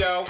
window.